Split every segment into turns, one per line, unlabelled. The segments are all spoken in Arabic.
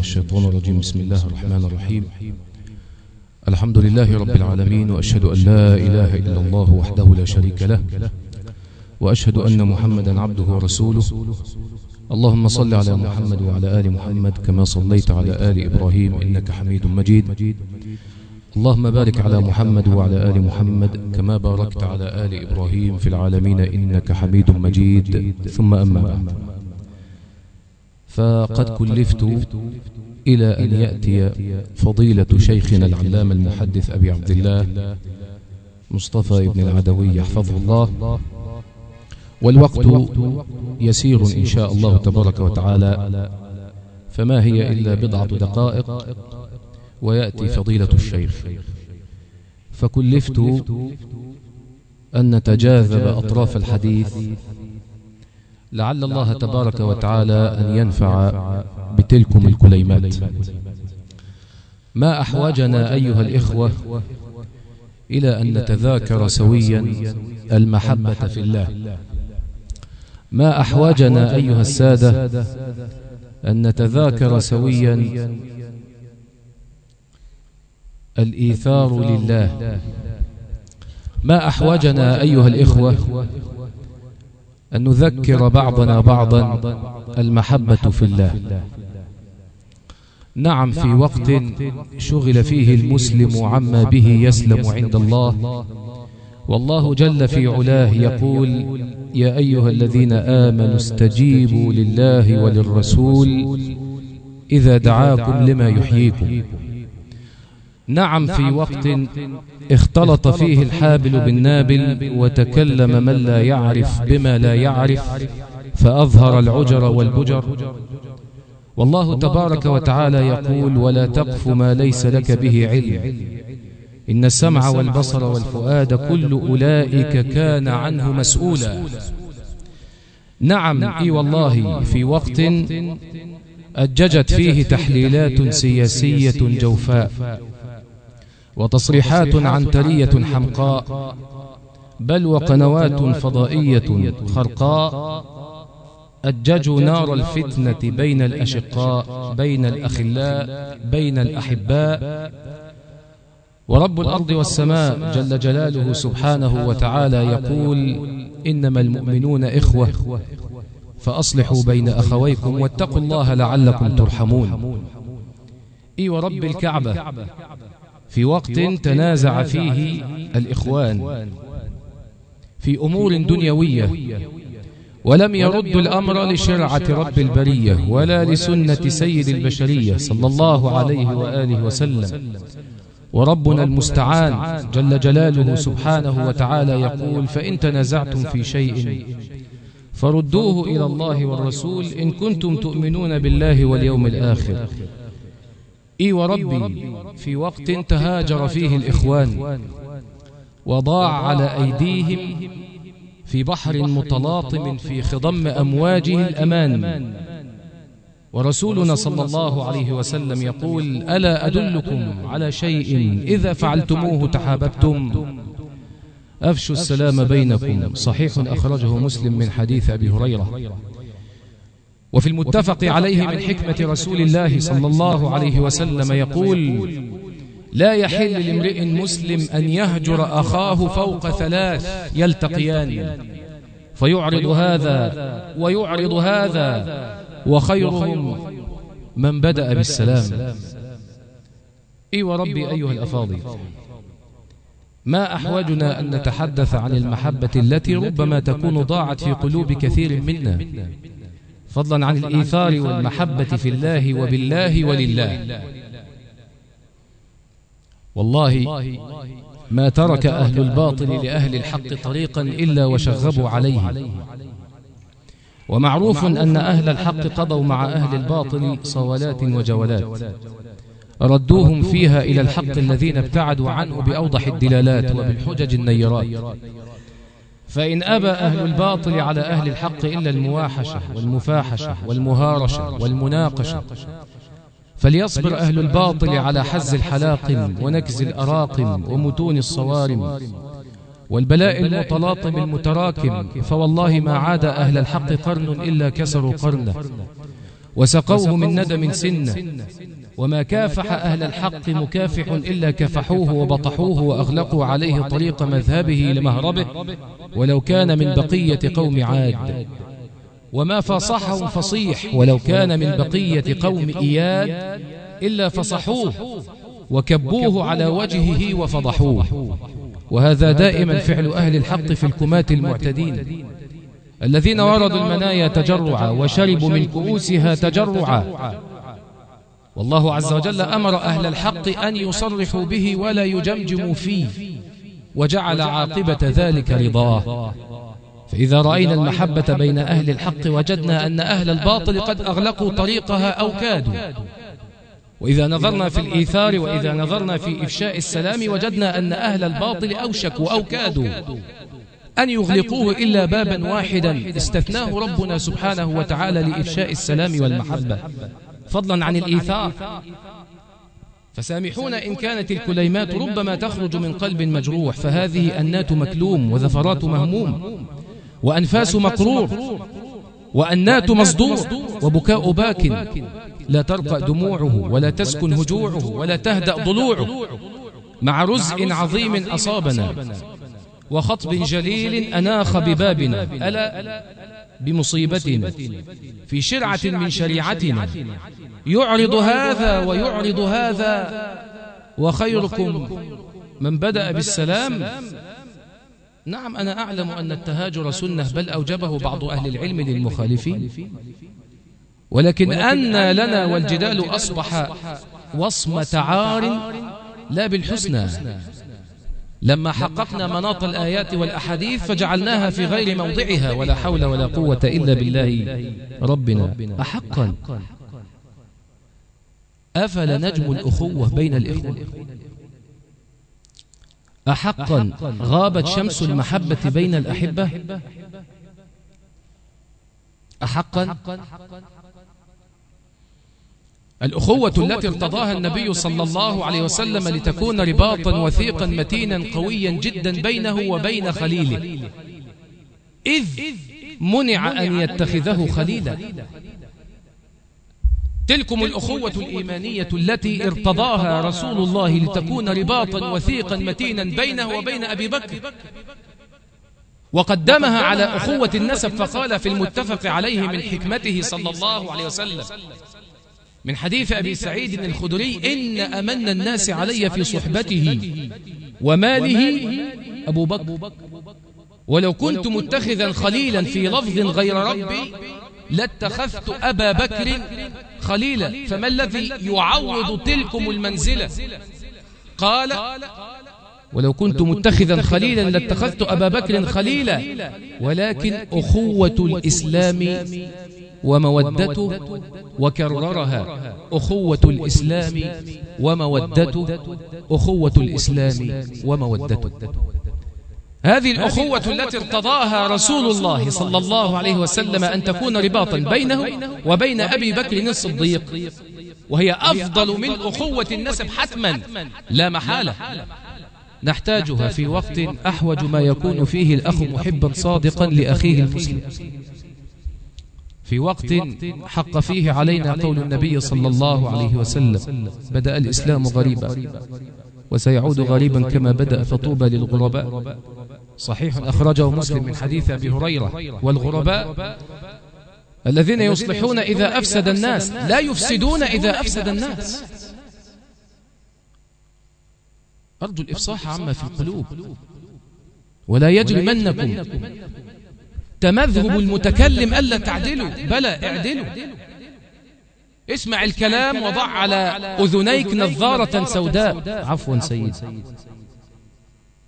الشيطان الرجيم بسم الله الرحمن الرحيم الحمد لله رب العالمين وأشهد أن لا إله إلا الله وحده لا شريك له وأشهد أن محمدا عبده ورسوله اللهم صل على محمد وعلى آل محمد كما صليت على آل إبراهيم إنك حميد مجيد اللهم بارك على محمد وعلى آل محمد كما باركت على آل إبراهيم في العالمين إنك حميد مجيد ثم أما بعد فقد كلفت إلى أن يأتي فضيلة شيخنا العلام المحدث أبي عبد الله مصطفى بن العدوي يحفظه الله والوقت يسير إن شاء الله تبارك وتعالى فما هي إلا بضعة دقائق ويأتي فضيلة الشيخ فكلفت أن نتجاذب أطراف الحديث لعل الله تبارك وتعالى أن ينفع بتلكم الكليمات ما أحوجنا أيها الإخوة إلى أن نتذاكر سويا المحبة في الله ما أحوجنا أيها السادة أن نتذاكر سويا الإيثار لله ما أحوجنا أيها الإخوة أن نذكر بعضنا بعضا المحبة في الله نعم في وقت شغل فيه المسلم عما به يسلم عند الله والله جل في علاه يقول يا أيها الذين آمنوا استجيبوا لله وللرسول إذا دعاكم لما يحييكم نعم،, نعم في وقت اختلط فيه الحابل بالنابل وتكلم من لا يعرف بما لا يعرف فأظهر العجر والبجر والله تبارك وتعالى يقول ولا تقف ما ليس لك به علم إن السمع والبصر والفؤاد كل أولئك كان عنه مسؤولا نعم, نعم، إي نعم، والله في وقت أججت فيه تحليلات سياسية جوفاء وتصريحات عنترية حمقاء بل وقنوات فضائية خرقاء أججوا نار الفتنة بين الأشقاء بين الأخلاء بين الأحباء ورب الأرض والسماء جل جلاله سبحانه وتعالى يقول إنما المؤمنون إخوة فأصلحوا بين أخويكم واتقوا الله لعلكم ترحمون إي ورب الكعبة في وقت تنازع فيه الإخوان في أمور دنيوية
ولم يرد الأمر لشرعة رب البرية ولا لسنة سيد
البشرية صلى الله عليه وآله وسلم وربنا المستعان جل جلاله سبحانه وتعالى يقول فإن تنازعتم في شيء فردوه إلى الله والرسول إن كنتم تؤمنون بالله واليوم الآخر إي وربي في وقت تهاجر فيه الإخوان وضاع على أيديهم في بحر متلاطم في خضم أمواجه الأمان ورسولنا صلى الله عليه وسلم يقول ألا أدلكم على شيء إذا فعلتموه تحاببتم أفشوا السلام بينكم صحيح أخرجه مسلم من حديث أبي هريرة وفي المتفق عليه من حكمة رسول الله صلى الله عليه وسلم يقول لا يحل لامرئ مسلم أن يهجر أخاه فوق ثلاث يلتقيان فيعرض هذا ويعرض هذا وخيرهم من بدأ بالسلام إي وربي أيها الأفاضل ما أحوجنا أن نتحدث عن المحبة التي ربما تكون ضاعت في قلوب كثير منا فضلا عن الإيثار والمحبة في الله وبالله ولله والله ما ترك أهل الباطل لأهل الحق طريقا إلا وشغبوا عليه ومعروف أن أهل الحق قضوا مع أهل الباطل صولات وجولات ردوهم فيها إلى الحق الذين ابتعدوا عنه بأوضح الدلالات وبالحجج النيرات فإن أبى أهل الباطل على أهل الحق إلا المواحشة والمفاحشة والمهارشة والمناقشة فليصبر أهل الباطل على حز الحلاقم ونكز الأراقم ومتون الصوارم والبلاء المتلاطم المتراكم فوالله ما عاد أهل الحق قرن إلا كسروا قرنه وسقوه من ندم سنة وما كافح أهل الحق مكافح إلا كفحوه وبطحوه وأغلقوا عليه طريق مذهبه لمهربه ولو كان من بقية قوم عاد وما فصحه فصيح ولو كان من بقية قوم إياد إلا فصحوه وكبوه على وجهه وفضحوه وهذا دائما فعل أهل الحق في الكمات المعتدين الذين وردوا المنايا تجرعا وشربوا من كؤوسها تجرعا والله عز وجل أمر أهل الحق أن يصرحوا به ولا يجمجموا فيه وجعل عاقبة ذلك رضاه فإذا رأينا المحبة بين أهل الحق وجدنا أن أهل الباطل قد أغلقوا طريقها أو كادوا وإذا نظرنا في الإيثار وإذا نظرنا في إفشاء السلام وجدنا أن أهل الباطل أوشكوا أو كادوا أن يغلقوه إلا بابا واحدا استثناه ربنا سبحانه وتعالى لإفشاء السلام والمحبة فضلا عن الإيثار فسامحونا إن كانت الكليمات ربما تخرج من قلب مجروح فهذه أنات مكلوم وذفرات مهموم وأنفاس مقرور وأنات مصدور وبكاء باك لا ترقى دموعه ولا تسكن هجوعه ولا تهدأ ضلوعه مع رزء عظيم أصابنا وخطب جليل أناخ ببابنا ألا بمصيبتنا في شرعة من شريعتنا يعرض هذا ويعرض هذا وخيركم من بدأ بالسلام نعم أنا أعلم أن التهاجر سنة بل أوجبه بعض أهل العلم للمخالفين ولكن أن لنا والجدال أصبح وصمة عار لا بالحسنى لما حققنا مناط الآيات والأحاديث فجعلناها في غير موضعها ولا حول ولا قوة إلا بالله ربنا أحقا أفل نجم الأخوة بين الإخوة أحقا غابت شمس المحبة بين الأحبة أحقا الأخوة التي ارتضاها النبي صلى الله عليه وسلم لتكون رباطا وثيقا متينا قويا جدا بينه وبين خليله إذ منع أن يتخذه خليلا تلكم الأخوة الإيمانية التي ارتضاها رسول الله لتكون رباطا وثيقا متينا بينه وبين أبي بكر وقدمها على أخوة النسب فقال في المتفق عليه من حكمته صلى الله عليه وسلم من حديث أبي سعيد الخدري إن أمن الناس علي في صحبته وماله أبو بكر ولو كنت متخذا خليلا في لفظ غير ربي لاتخذت أبا بكر خليلا فما الذي يعوض تلكم المنزلة قال ولو كنت متخذا خليلا لاتخذت أبا بكر خليلا ولكن أخوة الإسلام ومودته وكررها أخوة الإسلام ومودته أخوة الإسلام ومودته هذه الأخوة التي ارتضاها رسول الله صلى الله عليه وسلم أن تكون رباطا بينه وبين أبي بكر الصديق وهي أفضل من أخوة النسب حتما لا محالة نحتاجها في وقت أحوج ما يكون فيه الأخ محبا صادقا لأخيه المسلم في وقت حق فيه علينا قول النبي صلى الله عليه وسلم بدأ الإسلام غريبا وسيعود غريبا كما بدأ فطوبى للغرباء صحيح أخرجه مسلم من حديث أبي هريرة والغرباء الذين يصلحون إذا أفسد الناس لا يفسدون إذا أفسد الناس أرجو الإفصاح عما في القلوب ولا يجرمنكم تمذهب المتكلم ألا تعدله بلى اعدله اسمع الكلام وضع على أذنيك نظارة سوداء عفوا سيد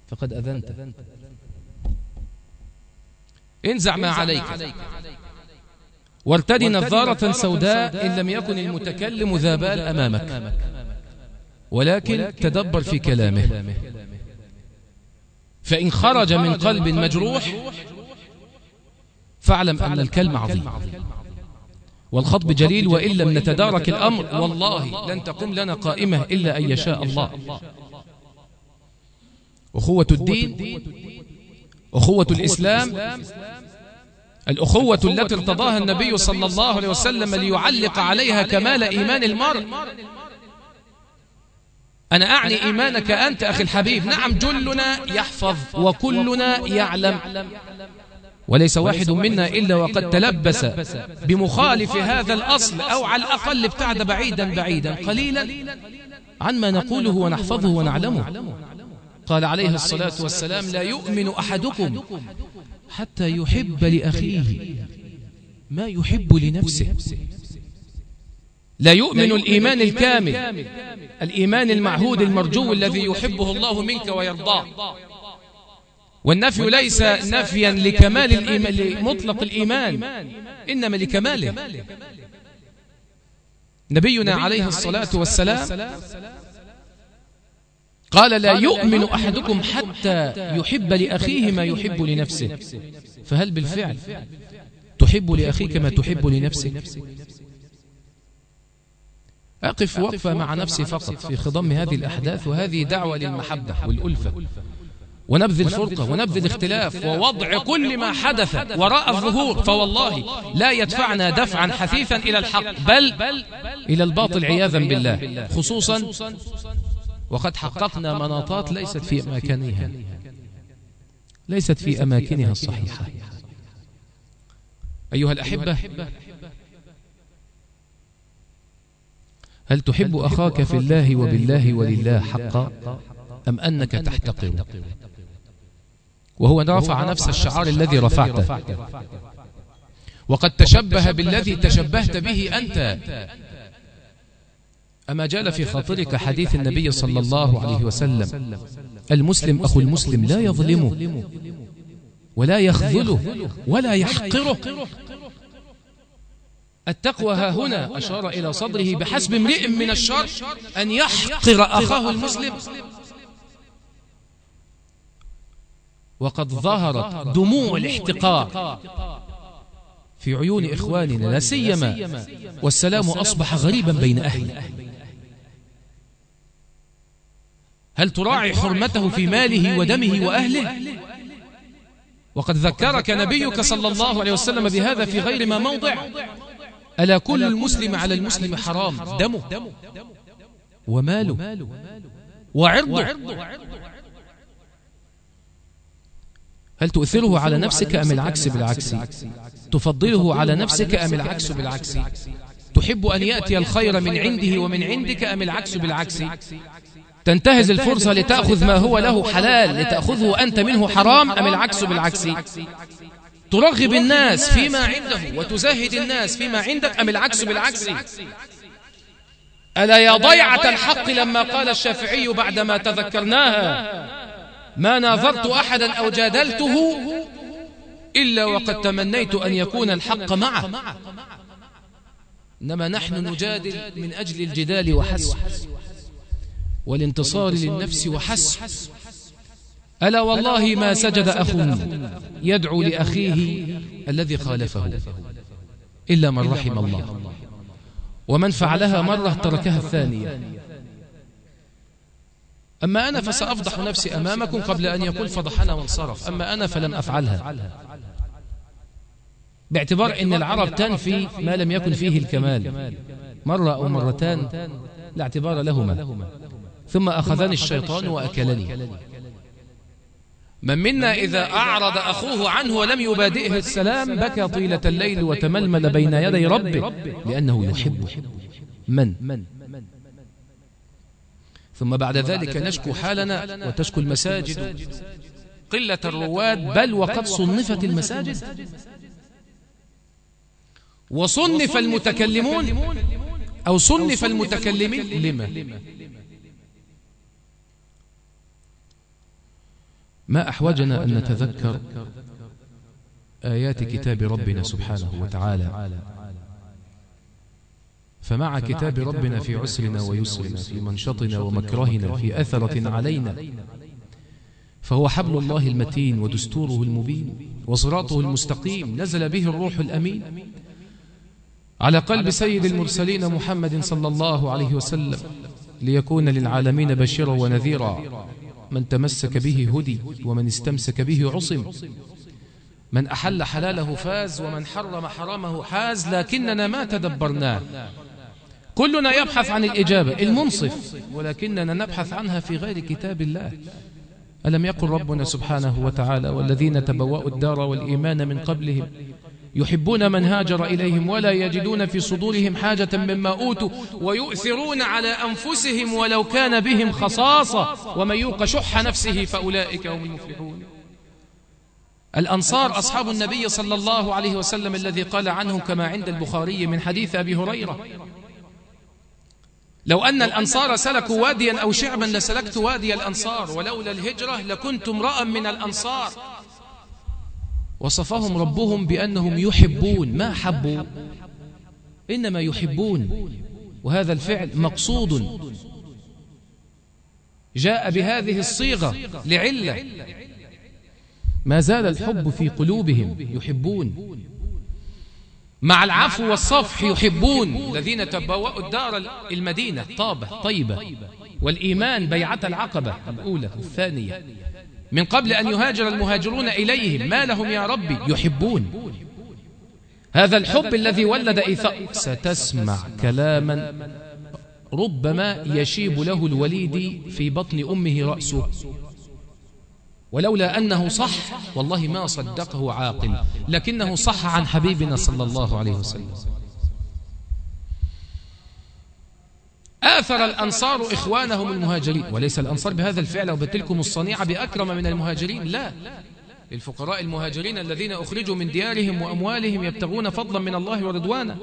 فقد أذنت انزع ما عليك وارتدي نظارة سوداء إن لم يكن المتكلم ذا بال أمامك ولكن تدبر في كلامه فإن خرج من قلب مجروح فاعلم أن الكلم عظيم والخطب جليل وإن لم نتدارك الأمر والله لن تقم لنا قائمة إلا أن يشاء الله أخوة الدين أخوة الإسلام الأخوة التي ارتضاها النبي صلى الله عليه وسلم ليعلق عليها كمال إيمان المرء أنا أعني إيمانك أنت أخي الحبيب نعم, نعم، جلنا يحفظ وكلنا يعلم وليس واحد منا إلا وقد تلبس بمخالف هذا الأصل أو على الأقل ابتعد بعيدا بعيدا قليلا عن ما نقوله ونحفظه ونعلمه قال عليه الصلاة والسلام لا يؤمن أحدكم حتى يحب لأخيه ما يحب لنفسه لا يؤمن الإيمان الكامل الإيمان المعهود المرجو الذي يحبه الله منك ويرضاه والنفي ليس نفيا لكمال الإيمان لمطلق الإيمان إنما لكماله نبينا عليه الصلاة والسلام قال لا يؤمن أحدكم حتى يحب لأخيه ما يحب لنفسه فهل بالفعل تحب لأخيك ما تحب لنفسك أقف وقفة مع نفسي فقط في خضم هذه الأحداث وهذه دعوة للمحبة والألفة ونبذ الفرقة ونبذ الاختلاف ووضع كل ما حدث وراء الظهور فوالله لا يدفعنا دفعا حثيثا إلى الحق بل إلى الباطل عياذا بالله خصوصا وقد حققنا مناطات ليست في أماكنها
ليست في أماكنها الصحيحة
أيها الأحبة هل تحب أخاك في الله وبالله ولله حقا أم أنك تحتقره وهو رفع نفس الشعار الذي رفعته وقد تشبه بالذي تشبهت به أنت أما جال في خاطرك حديث النبي صلى الله عليه وسلم المسلم أخو المسلم لا يظلمه ولا يخذله ولا يحقره التقوى ها هنا أشار إلى صدره بحسب امرئ من الشر أن يحقر أخاه المسلم وقد ظهرت دموع الاحتقار في عيون إخواننا لا سيما والسلام أصبح غريبا بين أهله هل تراعي حرمته في ماله ودمه وأهله وقد ذكرك نبيك صلى الله عليه وسلم بهذا في غير ما موضع ألا كل المسلم على المسلم حرام دمه وماله وعرضه هل تؤثره على نفسك أم العكس بالعكس تفضله على نفسك أم العكس بالعكس تحب أن يأتي الخير من عنده ومن عندك أم العكس بالعكس تنتهز الفرصة لتأخذ ما هو له حلال لتأخذه أنت منه حرام أم العكس بالعكس ترغب الناس فيما عنده وتزهد الناس فيما عندك أم العكس بالعكس ألا يا ضيعة الحق لما قال الشافعي بعدما تذكرناها ما نافرت أحدا أو جادلته إلا وقد تمنيت أن يكون الحق معه إنما نحن نجادل من أجل الجدال وحسب والانتصار للنفس وحسب ألا والله ما سجد أخ يدعو لأخيه الذي خالفه إلا من رحم الله ومن فعلها مرة تركها الثانية أما أنا فسأفضح نفسي أمامكم قبل أن يقول فضحنا وانصرف أما أنا فلن أفعلها باعتبار أن العرب تنفي ما لم يكن فيه الكمال مرة أو مرتان لاعتبار لهما ثم أخذني الشيطان وأكلني من منا إذا أعرض أخوه عنه ولم يبادئه السلام بكى طيلة الليل وتململ بين يدي ربه لأنه يحب من ثم بعد ذلك نشكو حالنا وتشكو المساجد قلة الرواد بل وقد صنفت المساجد وصنف المتكلمون أو صنف المتكلمين لما ما أحوجنا أن نتذكر آيات كتاب ربنا سبحانه وتعالى فمع كتاب ربنا في عسرنا ويسرنا في منشطنا ومكرهنا في أثرة علينا فهو حبل الله المتين ودستوره المبين وصراطه المستقيم نزل به الروح الأمين على قلب سيد المرسلين محمد صلى الله عليه وسلم ليكون للعالمين بشيرا ونذيرا من تمسك به هدي ومن استمسك به عصم من أحل حلاله فاز ومن حرم حرامه حاز لكننا ما تدبرناه كلنا يبحث عن الإجابة المنصف ولكننا نبحث عنها في غير كتاب الله ألم يقل ربنا سبحانه وتعالى والذين تبوأوا الدار والإيمان من قبلهم يحبون من هاجر إليهم ولا يجدون في صدورهم حاجة مما أوتوا ويؤثرون على أنفسهم ولو كان بهم خصاصة ومن يوق شح نفسه فأولئك هم المفلحون الأنصار أصحاب النبي صلى الله عليه وسلم الذي قال عنه كما عند البخاري من حديث أبي هريرة لو أن الأنصار سلكوا واديا أو شعبا لسلكت وادي الأنصار ولولا الهجرة لكنت امرأ من الأنصار وصفهم ربهم بأنهم يحبون ما حبوا إنما يحبون وهذا الفعل مقصود جاء بهذه الصيغة لعلة ما زال الحب في قلوبهم يحبون مع العفو والصفح يحبون الذين تبوأوا الدار المدينة طابة طيبة والإيمان بيعة العقبة الأولى الثانية من قبل أن يهاجر المهاجرون إليهم ما لهم يا ربي يحبون هذا الحب الذي ولد إيثار ستسمع كلاما ربما يشيب له الوليد في بطن أمه رأسه ولولا أنه صح والله ما صدقه عاقل لكنه صح عن حبيبنا صلى الله عليه وسلم آثر الأنصار إخوانهم المهاجرين وليس الأنصار بهذا الفعل وبتلكم الصنيعة بأكرم من المهاجرين لا للفقراء المهاجرين الذين أخرجوا من ديارهم وأموالهم يبتغون فضلا من الله ورضوانه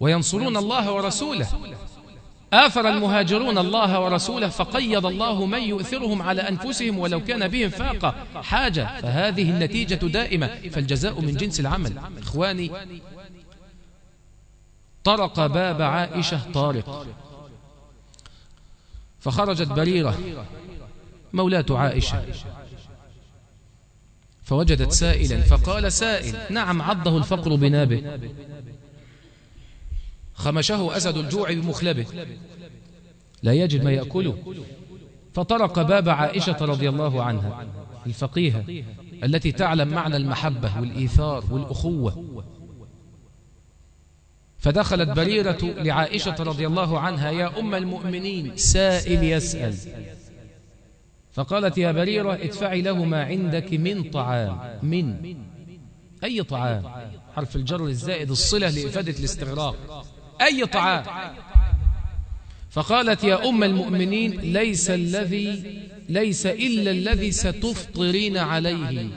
وينصرون الله ورسوله آثر المهاجرون الله ورسوله فقيض الله من يؤثرهم على أنفسهم ولو كان بهم فاقة حاجة فهذه النتيجة دائمة فالجزاء من جنس العمل إخواني طرق باب عائشة طارق فخرجت بريرة مولاة عائشة فوجدت سائلا فقال سائل نعم عضه الفقر بنابه خمشه أسد الجوع بمخلبه لا يجد ما يأكله فطرق باب عائشة رضي الله عنها الفقيهة التي تعلم معنى المحبة والإيثار والأخوة فدخلت بريرة لعائشة رضي الله عنها يا أم المؤمنين سائل يسأل فقالت يا بريرة ادفعي له ما عندك من طعام من أي طعام حرف الجر الزائد الصلة لإفادة الاستغراق أي طعام فقالت يا أم المؤمنين ليس الذي ليس إلا الذي ستفطرين عليه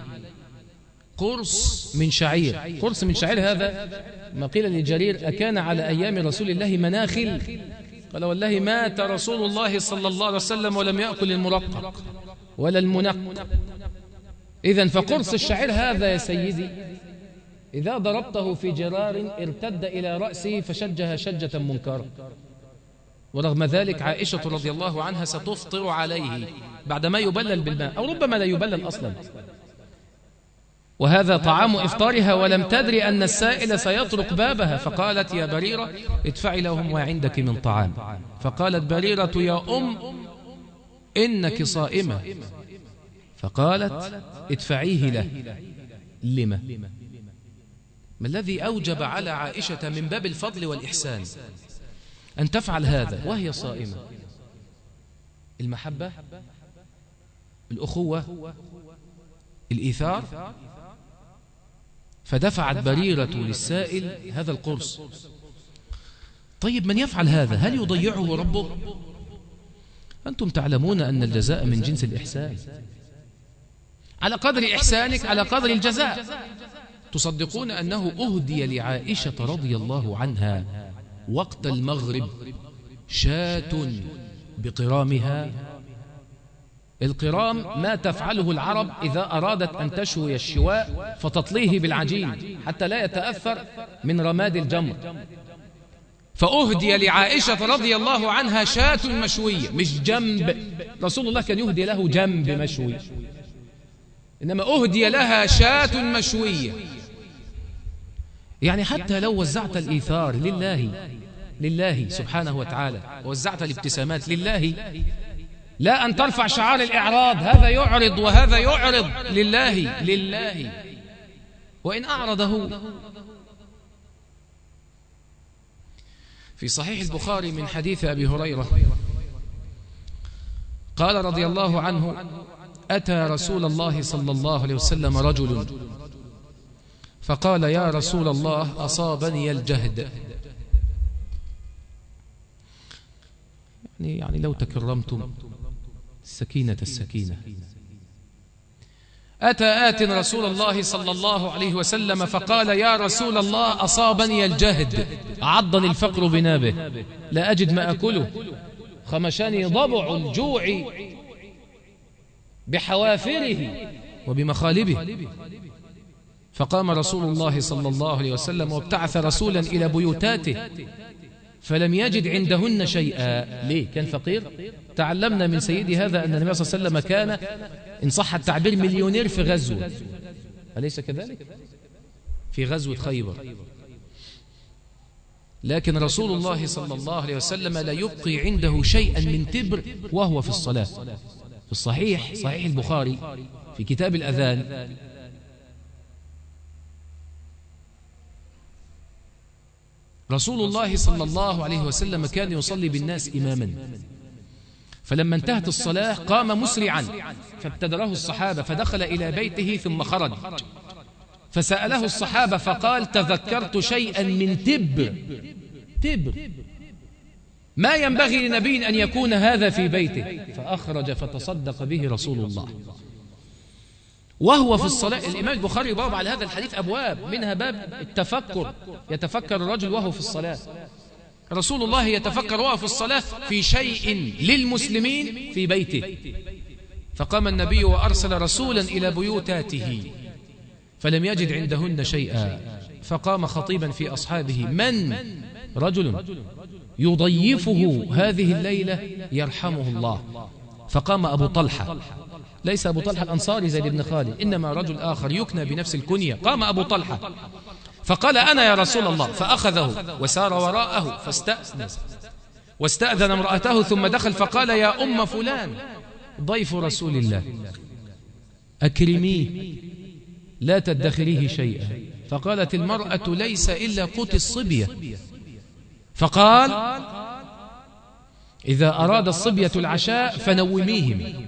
قرص من شعير قرص من شعير هذا ما قيل لجرير أكان على أيام رسول الله مناخل قال والله مات رسول الله صلى الله عليه وسلم ولم يأكل المرقق ولا المنق إذا فقرص الشعير هذا يا سيدي إذا ضربته في جرار ارتد إلى رأسه فشجها شجة منكر ورغم ذلك عائشة رضي الله عنها ستفطر عليه بعدما يبلل بالماء أو ربما لا يبلل أصلا وهذا طعام إفطارها ولم تدري أن السائل سيطرق بابها فقالت يا بريرة ادفعي لهم ما عندك من طعام فقالت بريرة يا أم إنك صائمة فقالت ادفعيه له لما ما الذي أوجب على عائشة من باب الفضل والإحسان أن تفعل هذا وهي صائمة المحبة الأخوة الإيثار فدفعت بريرة للسائل هذا القرص طيب من يفعل هذا هل يضيعه ربه أنتم تعلمون أن الجزاء من جنس الإحسان على قدر إحسانك على قدر الجزاء تصدقون أنه أهدي لعائشة رضي الله عنها وقت المغرب شاة بقرامها القرام ما تفعله العرب إذا أرادت أن تشوي الشواء فتطليه بالعجين حتى لا يتأثر من رماد الجمر فأهدي لعائشة رضي الله عنها شاة مشوية مش جنب رسول الله كان يهدي له جنب مشوي إنما أهدي لها شاة مشوية يعني حتى لو وزعت الإيثار لله لله سبحانه وتعالى ووزعت الابتسامات لله لا أن ترفع شعار الإعراض هذا يعرض وهذا يعرض لله لله وإن أعرضه في صحيح البخاري من حديث أبي هريرة قال رضي الله عنه أتى رسول الله صلى الله عليه وسلم رجل فقال يا رسول الله أصابني الجهد يعني, يعني لو تكرمتم السكينة السكينة أتى آت رسول الله صلى الله عليه وسلم فقال يا رسول الله أصابني الجهد عضني الفقر بنابه لا أجد ما أكله خمشني ضبع الجوع بحوافره وبمخالبه فقام رسول الله صلى الله عليه وسلم وابتعث رسولا إلى بيوتاته فلم يجد عندهن شيئا ليه كان فقير تعلمنا من سيدي هذا أن النبي صلى الله عليه وسلم كان إن صح التعبير مليونير في غزو أليس كذلك في غزوة خيبر لكن رسول الله صلى الله عليه وسلم لا يبقي عنده شيئا من تبر وهو في الصلاة في الصحيح صحيح البخاري في كتاب الأذان رسول الله صلى الله عليه وسلم كان يصلي بالناس إماما فلما انتهت الصلاة قام مسرعا فابتدره الصحابة فدخل إلى بيته ثم خرج فسأله الصحابة فقال تذكرت شيئا من تب تبر ما ينبغي لنبي أن يكون هذا في بيته فأخرج فتصدق به رسول الله وهو في الصلاة الإمام البخاري باب على هذا الحديث أبواب منها باب التفكر يتفكر الرجل وهو في الصلاة رسول الله يتفكر وهو في الصلاة في شيء للمسلمين في بيته فقام النبي وأرسل رسولا إلى بيوتاته فلم يجد عندهن شيئا فقام خطيبا في أصحابه من رجل يضيفه هذه الليلة يرحمه الله فقام أبو طلحة ليس أبو طلحة الأنصاري زيد بن خالد إنما رجل آخر يكنى بنفس الكنية قام أبو طلحة فقال أنا يا رسول الله فأخذه وسار وراءه فاستأذن واستأذن امرأته ثم دخل فقال يا أم فلان ضيف رسول الله أكرميه لا تدخريه شيئا فقالت المرأة ليس إلا قوت الصبية فقال إذا أراد الصبية العشاء فنوميهم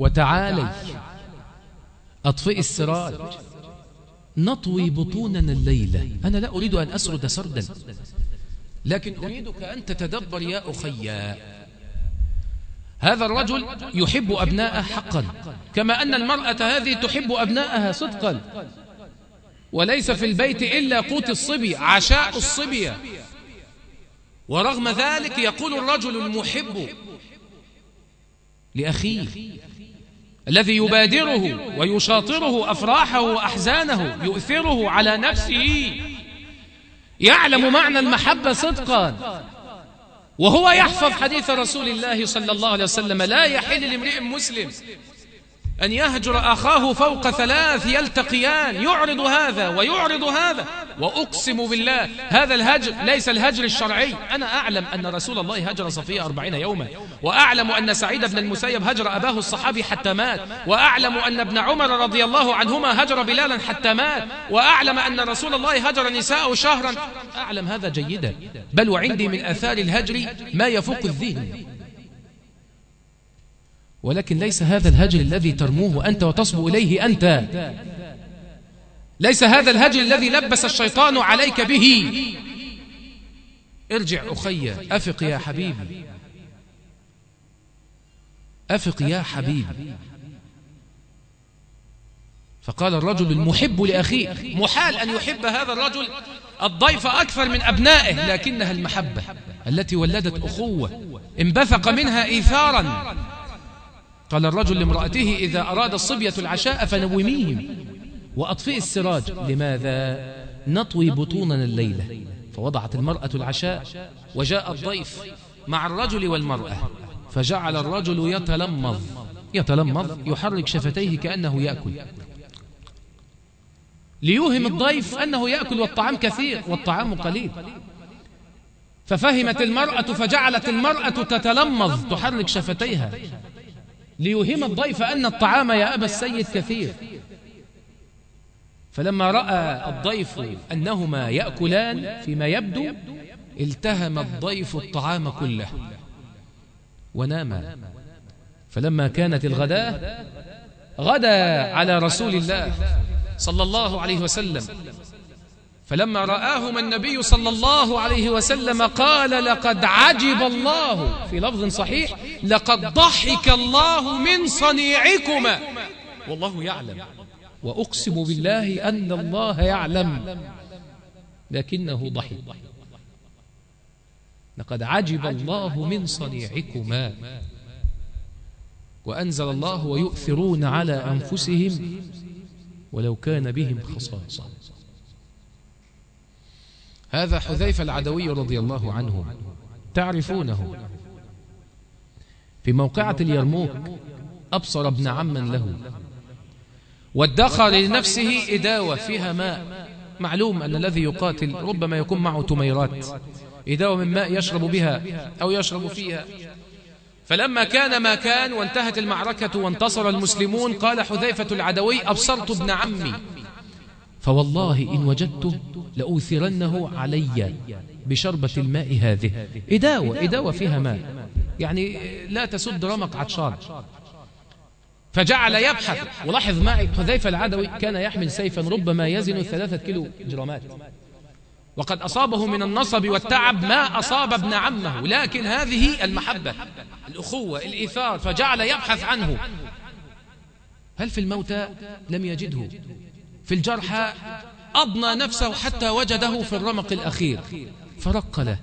وتعالي أطفئ السراج نطوي بطوننا الليلة أنا لا أريد أن أسرد سردا لكن أريدك أن تتدبر يا أخي هذا الرجل يحب أبناءه حقا كما أن المرأة هذه تحب أبناءها صدقا وليس في البيت إلا قوت الصبي عشاء الصبية ورغم ذلك يقول الرجل المحب لأخيه الذي يبادره ويشاطره أفراحه وأحزانه يؤثره على نفسه يعلم معنى المحبة صدقا وهو يحفظ حديث رسول الله صلى الله عليه وسلم لا يحل لامرئ مسلم أن يهجر أخاه فوق ثلاث يلتقيان يعرض هذا ويعرض هذا وأقسم بالله هذا الهجر ليس الهجر الشرعي أنا أعلم أن رسول الله هجر صفية أربعين يوما وأعلم أن سعيد بن المسيب هجر أباه الصحابي حتى مات وأعلم أن ابن عمر رضي الله عنهما هجر بلالا حتى مات وأعلم أن رسول الله هجر نساءه شهرا أعلم هذا جيدا بل وعندي من أثار الهجر ما يفوق الذهن ولكن ليس هذا الهجر الذي ترموه أنت وتصبو إليه أنت ليس هذا الهجر الذي لبس الشيطان عليك به ارجع أخي أفق يا حبيبي أفق يا حبيبي فقال الرجل المحب لأخيه محال أن يحب هذا الرجل الضيف أكثر من أبنائه لكنها المحبة التي ولدت أخوة انبثق منها إيثارا قال الرجل لامرأته إذا أراد الصبية العشاء فنوميهم وأطفئ السراج لماذا؟ نطوي بطوننا الليلة فوضعت المرأة العشاء وجاء الضيف مع الرجل والمرأة فجعل الرجل يتلمض يتلمض يحرك شفتيه كأنه يأكل ليوهم الضيف أنه يأكل والطعام كثير والطعام قليل ففهمت المرأة فجعلت المرأة تتلمض تحرك شفتيها ليوهم الضيف أن الطعام يا أبا السيد كثير فلما رأى الضيف أنهما يأكلان فيما يبدو التهم الضيف الطعام كله ونام فلما كانت الغداء غدا على رسول الله صلى الله عليه وسلم فلما رآهما النبي صلى الله عليه وسلم قال لقد عجب الله في لفظ صحيح لقد ضحك الله من صنيعكما والله يعلم وأقسم بالله أن الله يعلم لكنه ضحك لقد عجب الله من صنيعكما وأنزل الله ويؤثرون على أنفسهم ولو كان بهم خصاصة هذا حذيفة العدوي رضي الله عنه تعرفونه في موقعة اليرموك أبصر ابن عم له وادخر لنفسه إداوة فيها ماء معلوم أن الذي يقاتل ربما يكون معه تميرات إداوة من ماء يشرب بها أو يشرب فيها فلما كان ما كان وانتهت المعركة وانتصر المسلمون قال حذيفة العدوي أبصرت ابن عمي فوالله إن وجدته لأوثرنه علي بشربة الماء هذه إداوة إداوة فيها ماء يعني لا تسد رمق عطشان فجعل يبحث ولاحظ ماء حذيفة العدوي كان يحمل سيفا ربما يزن ثلاثة كيلو جرامات وقد أصابه من النصب والتعب ما أصاب ابن عمه لكن هذه المحبة الأخوة الإيثار فجعل يبحث عنه هل في الموتى لم يجده في الجرحى أضنى نفسه حتى وجده في الرمق الأخير فرق له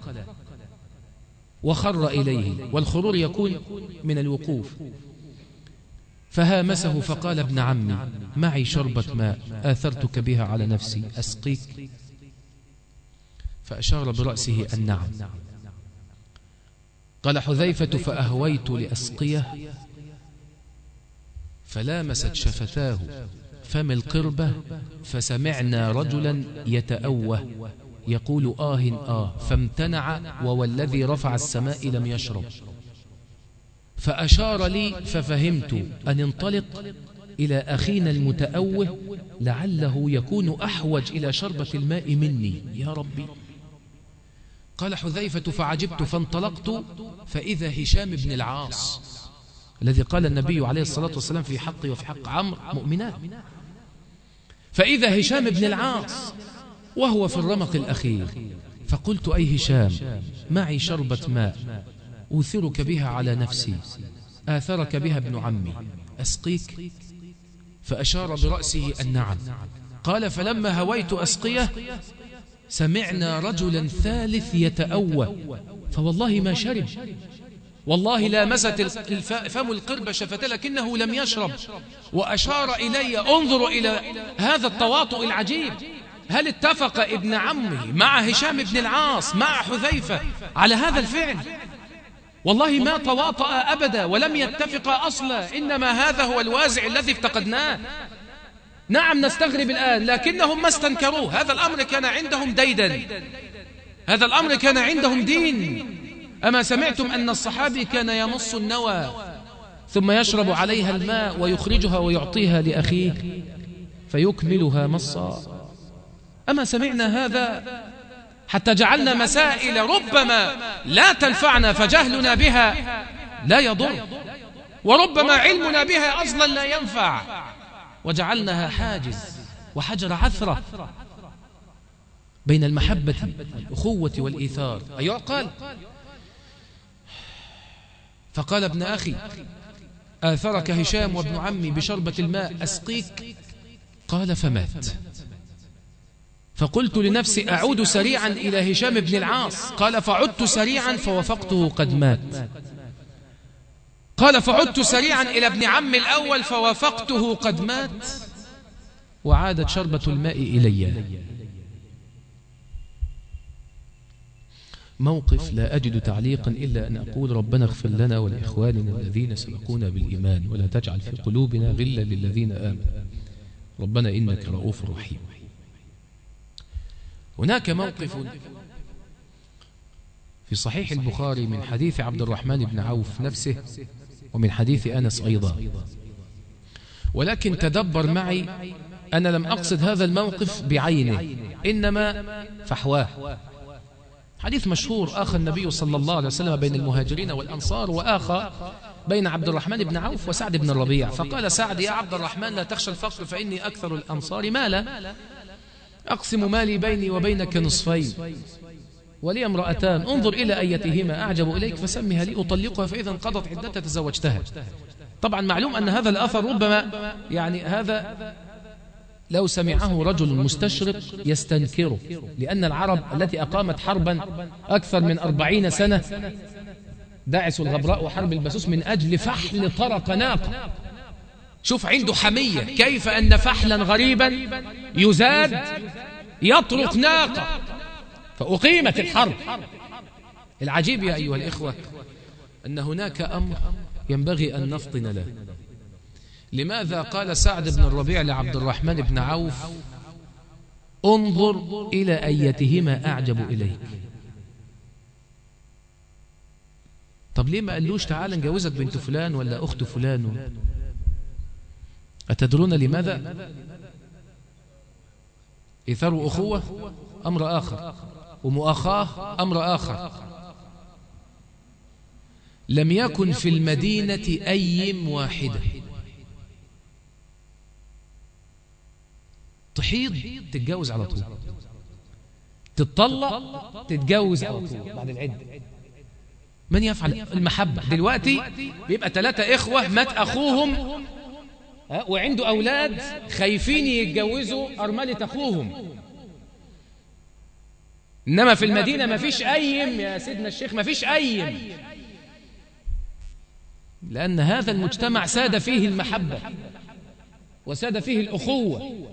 وخر إليه والخرور يكون من الوقوف فهامسه فقال ابن عمي معي شربة ماء آثرتك بها على نفسي أسقيك فأشار برأسه النعم قال حذيفة فأهويت لأسقيه فلامست شفتاه فم القربة فسمعنا رجلا يتأوه يقول آه آه فامتنع ووالذي رفع السماء لم يشرب فأشار لي ففهمت أن انطلق إلى أخينا المتأوه لعله يكون أحوج إلى شربة الماء مني يا ربي قال حذيفة فعجبت فانطلقت فإذا هشام بن العاص الذي قال النبي عليه الصلاة والسلام في حقي وفي حق عمرو مؤمنات فإذا هشام بن العاص وهو في الرمق الأخير فقلت أي هشام معي شربة ماء أوثرك بها على نفسي آثرك بها ابن عمي أسقيك فأشار برأسه النعم قال فلما هويت أسقيه سمعنا رجلا ثالث يتأوى فوالله ما شرب والله لامست فم القرب شفته لكنه لم يشرب وأشار إلي انظر إلى هذا التواطؤ العجيب هل اتفق ابن عمه مع هشام بن العاص مع حذيفة على هذا الفعل والله ما تواطأ أبدا ولم يتفق أصلا إنما هذا هو الوازع الذي افتقدناه نعم نستغرب الآن لكنهم ما استنكروه هذا الأمر كان عندهم ديدا هذا الأمر كان عندهم دين أما سمعتم أن الصحابي كان يمص النوى ثم يشرب عليها الماء ويخرجها ويعطيها لأخيه فيكملها مصا أما سمعنا هذا حتى جعلنا مسائل ربما لا تنفعنا فجهلنا بها لا يضر وربما علمنا بها أصلا لا ينفع وجعلناها حاجز وحجر عثرة بين المحبة والأخوة والإيثار أيعقل أيوة، قال؟ فقال ابن أخي آثرك هشام وابن عمي بشربة الماء أسقيك قال فمات فقلت لنفسي أعود سريعا إلى هشام بن العاص قال فعدت سريعا فوافقته قد مات قال فعدت سريعا إلى ابن عم الأول فوافقته قد مات وعادت شربة الماء إليّ موقف لا أجد تعليقا إلا أن أقول ربنا اغفر لنا ولإخواننا الذين سبقونا بالإيمان ولا تجعل في قلوبنا غلا للذين آمنوا ربنا إنك رؤوف رحيم هناك موقف في صحيح البخاري من حديث عبد الرحمن بن عوف نفسه ومن حديث أنس أيضا ولكن تدبر معي أنا لم أقصد هذا الموقف بعينه إنما فحواه حديث مشهور آخى النبي صلى الله عليه وسلم بين المهاجرين والأنصار وآخى بين عبد الرحمن بن عوف وسعد بن الربيع فقال سعد يا عبد الرحمن لا تخشى الفقر فإني أكثر الأنصار مالا أقسم مالي بيني وبينك نصفين ولي امرأتان انظر إلى أيتهما أعجب إليك فسمها لي أطلقها فإذا انقضت عدتها تزوجتها طبعا معلوم أن هذا الأثر ربما يعني هذا لو سمعه رجل مستشرق يستنكره لأن العرب التي أقامت حربا أكثر من أربعين سنة داعس الغبراء وحرب البسوس من أجل فحل طرق ناقة شوف عنده حمية كيف أن فحلا غريبا يزاد يطرق ناقة فأقيمت الحرب العجيب يا أيها الإخوة أن هناك أمر ينبغي أن نفطن له لماذا قال سعد بن الربيع لعبد الرحمن بن عوف انظر إلى أيتهما أعجب إليك طب ليه ما قالوش تعالى نجوزك بنت فلان ولا أخت فلان أتدرون لماذا إثار أخوة أمر آخر ومؤاخاه أمر آخر لم يكن في المدينة أي واحدة تحيض تتجوز على طول تتطلق تتجوز على طول بعد العدة من يفعل المحبة دلوقتي بيبقى ثلاثة إخوة مات أخوهم وعنده أولاد خايفين يتجوزوا أرملة أخوهم إنما في المدينة ما فيش أيم يا سيدنا الشيخ ما فيش أيم لأن هذا المجتمع ساد فيه المحبة وساد فيه الأخوة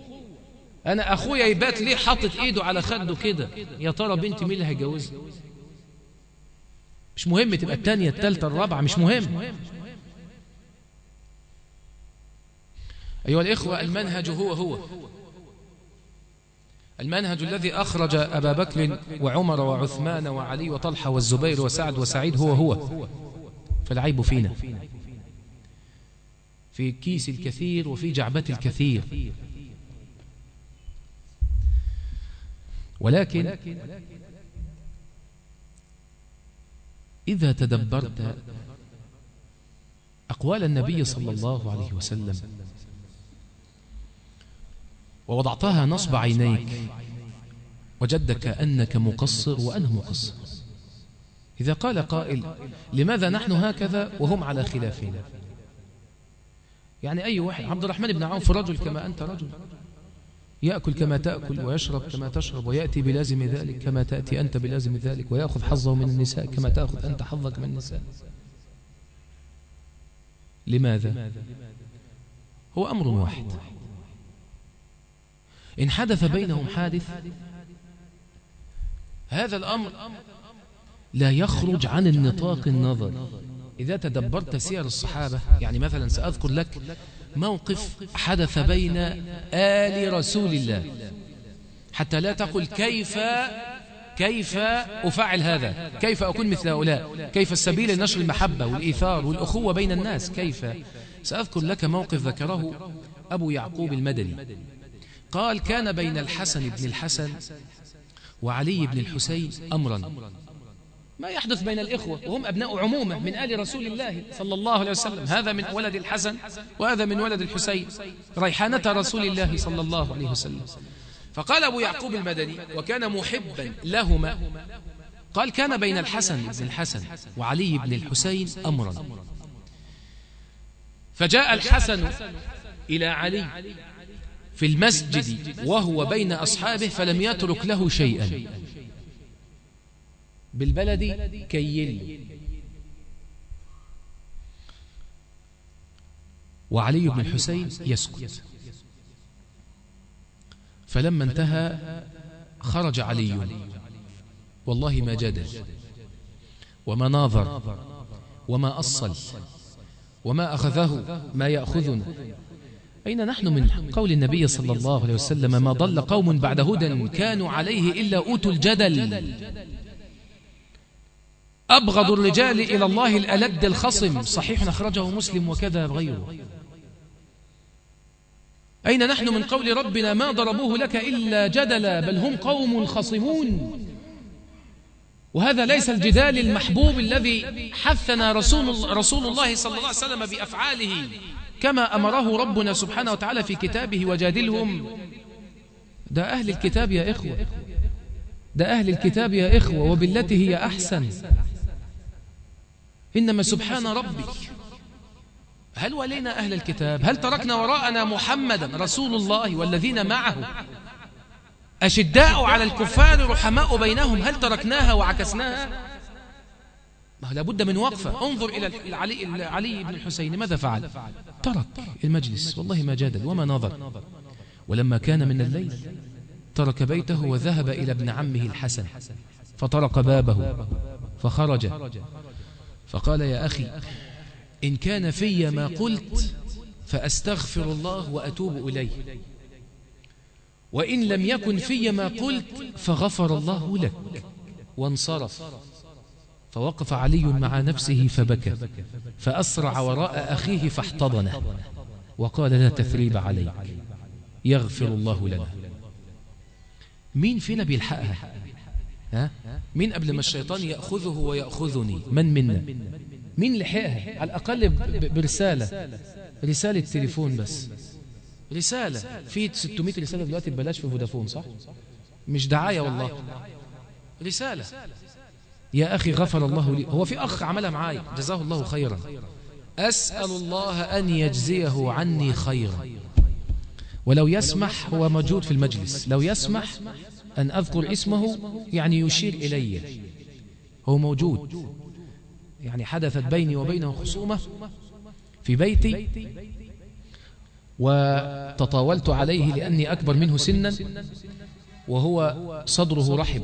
أنا أخويا يبات ليه حاطط إيده على خده كده يا ترى بنتي مين اللي هيجوزها مش مهم تبقى التانية التالتة الرابعة مش مهم أيها الإخوة المنهج هو هو المنهج الذي أخرج أبا بكر وعمر وعثمان وعلي وطلحة والزبير وسعد وسعيد هو هو فالعيب فينا في كيس الكثير وفي جعبة الكثير ولكن إذا تدبرت أقوال النبي صلى الله عليه وسلم ووضعتها نصب عينيك وجدك أنك مقصر وأنه مقصر إذا قال قائل لماذا نحن هكذا وهم على خلافنا يعني أي واحد عبد الرحمن بن عوف رجل كما أنت رجل يأكل كما تأكل ويشرب كما تشرب ويأتي بلازم ذلك كما تأتي أنت بلازم ذلك ويأخذ حظه من النساء كما تأخذ أنت حظك من النساء لماذا؟ هو أمر واحد إن حدث بينهم حادث هذا الأمر لا يخرج عن النطاق النظري إذا تدبرت سير الصحابة يعني مثلا سأذكر لك موقف حدث بين آل رسول الله حتى لا تقل كيف كيف أفعل هذا كيف أكون مثل هؤلاء كيف السبيل لنشر المحبة والإيثار والأخوة بين الناس كيف سأذكر لك موقف ذكره أبو يعقوب المدني قال كان بين الحسن بن الحسن وعلي بن الحسين أمرا ما يحدث بين الإخوة وهم أبناء عمومة من آل رسول الله صلى الله عليه وسلم هذا من ولد الحسن وهذا من ولد الحسين ريحانة رسول الله صلى الله عليه وسلم فقال أبو يعقوب المدني وكان محبا لهما قال كان بين الحسن بن الحسن وعلي بن الحسين أمرا فجاء الحسن إلى علي في المسجد وهو بين أصحابه فلم يترك له شيئا بالبلدي كيلي وعلي بن الحسين يسكت فلما انتهى خرج علي والله ما جدل وما ناظر وما أصل وما أخذه ما يأخذنا أين نحن من قول النبي صلى الله عليه وسلم ما ضل قوم بعد هدى كانوا عليه إلا أوتوا الجدل أبغض الرجال إلى الله الألد الخصم صحيح أخرجه مسلم وكذا غيره أين نحن من قول ربنا ما ضربوه لك إلا جدلا بل هم قوم خصمون وهذا ليس الجدال المحبوب الذي حثنا رسول, رسول الله صلى الله عليه وسلم بأفعاله كما أمره ربنا سبحانه وتعالى في كتابه وجادلهم ده أهل الكتاب يا إخوة ده أهل الكتاب يا إخوة وبالتي هي أحسن إنما سبحان ربي هل ولينا أهل الكتاب هل تركنا وراءنا محمدا رسول الله والذين معه أشداء على الكفار رحماء بينهم هل تركناها وعكسناها ما لابد من وقفة انظر إلى علي, علي بن الحسين ماذا فعل ترك المجلس والله ما جادل وما نظر ولما كان من الليل ترك بيته وذهب إلى ابن عمه الحسن فطرق بابه فخرج فقال يا أخي إن كان في ما قلت فأستغفر الله وأتوب إليه وإن لم يكن في ما قلت فغفر الله لك وانصرف فوقف علي مع نفسه فبكى فأسرع وراء أخيه فاحتضنه وقال لا تثريب عليك يغفر الله لنا مين فينا بيلحقها ها مين قبل ما الشيطان يأخذه ويأخذني من منا مين لحقها على الأقل برسالة رسالة تليفون بس رسالة في 600 رسالة دلوقتي ببلاش في فودافون صح مش دعاية والله رسالة يا أخي غفر الله لي هو في أخ عملها معاي جزاه الله خيرا أسأل الله أن يجزيه عني خيرا ولو يسمح هو موجود في المجلس لو يسمح أن أذكر اسمه يعني, يعني يشير إلي هو موجود يعني حدثت بيني وبينه خصومة
في بيتي
وتطاولت عليه لأني أكبر منه سنا وهو صدره رحب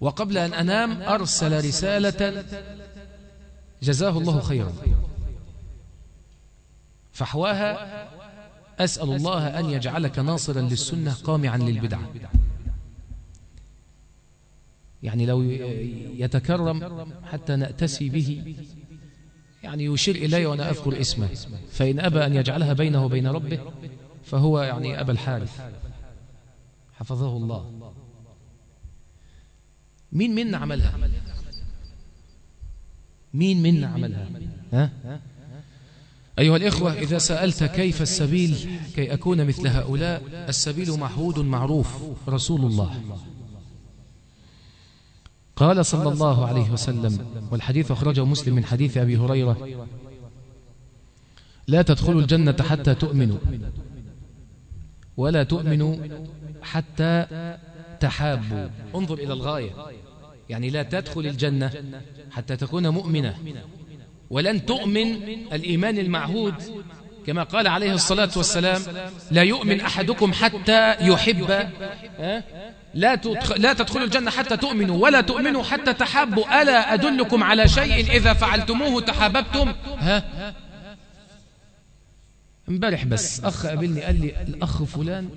وقبل أن أنام أرسل رسالة جزاه الله خيرا فحواها أسأل الله أن يجعلك ناصرا للسنة قامعا للبدعة يعني لو يتكرم حتى نأتسي به يعني يشير إلي وأنا أذكر اسمه فإن أبى أن يجعلها بينه وبين ربه فهو يعني أبا الحارث حفظه الله مين منا عملها مين منا عملها ها أيها الإخوة إذا سألت كيف السبيل كي أكون مثل هؤلاء السبيل محود معروف رسول الله قال صلى الله عليه وسلم والحديث أخرجه مسلم من حديث أبي هريرة لا تدخلوا الجنة حتى تؤمنوا ولا تؤمنوا حتى تحابوا انظر إلى الغاية يعني لا تدخل الجنة حتى تكون مؤمنة ولن تؤمن الإيمان المعهود كما قال عليه الصلاة والسلام لا يؤمن أحدكم حتى يحب لا لا تدخلوا الجنة حتى تؤمنوا ولا تؤمنوا حتى تحبوا ألا أدلكم على شيء إذا فعلتموه تحاببتم ها امبارح بس أخ قابلني قال لي الأخ فلان